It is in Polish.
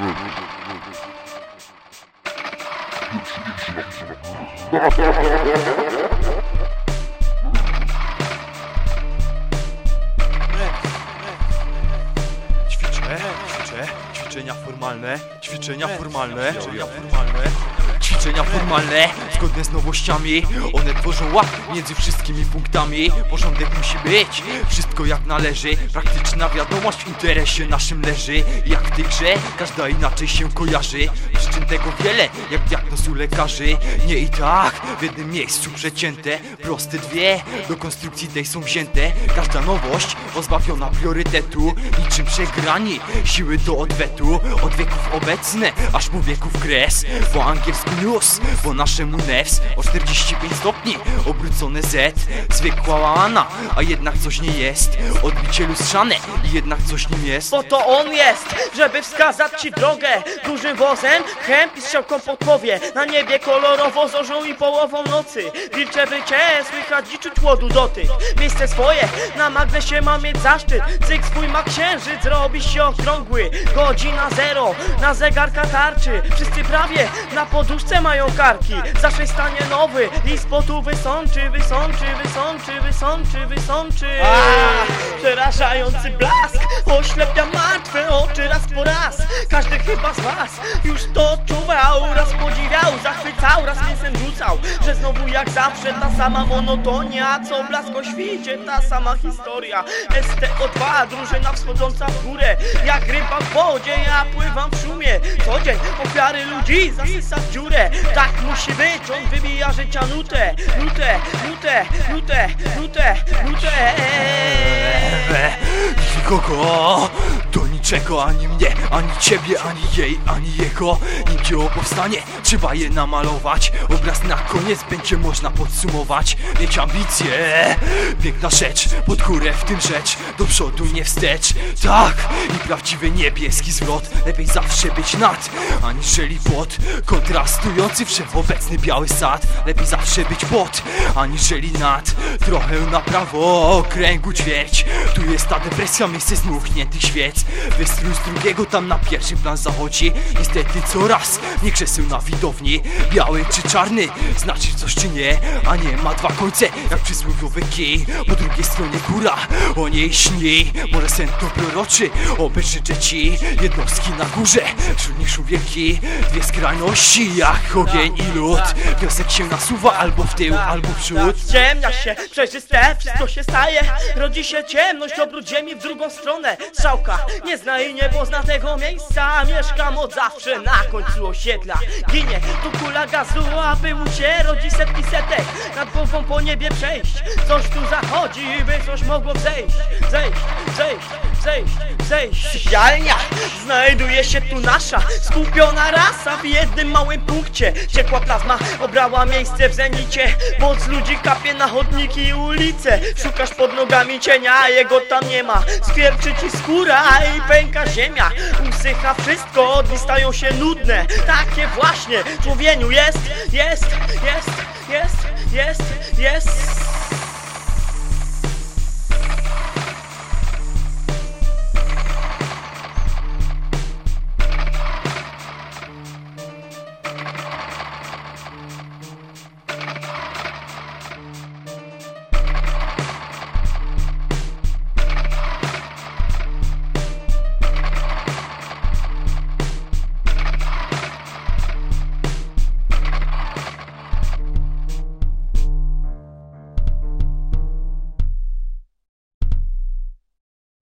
Ćwiczenia formalne, ćwiczenia formalne, ćwiczenia formalne, ćwiczenia formalne, zgodne z nowościami, one tworzą ład między wszystkimi punktami, porządek musi być, wszystko jak należy, praktyczna wiadomość w interesie naszym leży, jak w tej grze, każda inaczej się kojarzy, przyczyn tego wiele, jak diagnoz u lekarzy, nie i tak, w jednym miejscu przecięte, proste dwie, do konstrukcji tej są wzięte, każda nowość pozbawiona priorytetu, niczym przegrani, siły do odwetu, od wieków obecne, aż po wieków kres, po angielsku news, po naszemu nefs, o 45 stopni, obrócone Z, zwykła łamana, a jednak coś nie jest, odbicie lustrzane i jednak coś nim jest. Bo to on jest, żeby wskazać ci drogę. Dużym wozem, chęp i strzałką podpowie Na niebie kolorowo zorzą i połową nocy. Wilcze wycie, słychać dziczy chłodu dotyk. Miejsce swoje, na magnesie ma mieć zaszczyt. Cyk swój ma księżyc, robi się okrągły. Godzina zero, na zegarka tarczy. Wszyscy prawie na poduszce mają karki. Zawsze stanie nowy, list potu wysączy, wysączy, wysączy, wysączy, wysączy. Przerażający blask oślepia martwe oczy raz po raz. Każdy chyba z was już to czuwał. Raz podziwiał, zachwycał, raz mięsem rzucał Że znowu jak zawsze ta sama monotonia. Co blask o świcie, ta sama historia. STO2, drużyna wschodząca w górę. Jak ryba w wodzie, ja pływam w szumie. Co dzień ofiary ludzi zasysa w dziurę. Tak musi być, on wybija życia nutę. Nutę, nutę, nutę, nutę, nutę. Eee, Nikogo do niczego, ani mnie, ani ciebie, ani jej, ani jego? Nim dzieło powstanie, trzeba je namalować. Obraz na koniec będzie można podsumować. Mieć ambicje, piękna rzecz Pod górę w tym rzecz, do przodu nie wstecz. Tak, i prawdziwy niebieski zwrot Lepiej zawsze być nad, aniżeli pod. Kontrastujący wszechobecny biały sad Lepiej zawsze być pod, aniżeli nad. Trochę na prawo, okręgu ćwierć. Tu jest ta depresja, miejsce zmuchniętych świec Wystrój z drugiego tam na pierwszy plan zachodzi. Niestety coraz nie krzeseł na widowni. Biały czy czarny, znaczy coś czy nie A nie ma dwa końce, jak przysłowiowy kij. Po drugiej stronie góra, o niej śni. Może sen to proroczy, oby życzę ci Jednostki na górze, wśród nich człowieki. Dwie skrajności, jak ogień i lód. Piosek się nasuwa albo w tył, albo w przód. Ciemnia się, przejrzyste, wszystko się staje. Rodzi się ciemność, obrót ziemi w drugą stronę. Strzałka nie zna i nie pozna tego miejsca. Mieszkam od zawsze na końcu osiedla. Ginie tu kula gazu, aby mu się rodzi setki setek. Nad głową po niebie przejść. Coś tu zachodzi, by coś mogło wzejść. Zejść, zejść, zejść, zejść. Sypialnia, znajduje się tu nasza Skupiona rasa. W jednym małym punkcie Ciekła plazma obrała miejsce w zenicie. Moc ludzi kapie na chodniki i ulice. Szukasz pod nogami cienia, jego tam nie ma. Skwierczy ci skóra i pęka ziemia Usycha wszystko, dni stają się nudne. Takie właśnie człowieniu jest, jest, jest, jest, jest, jest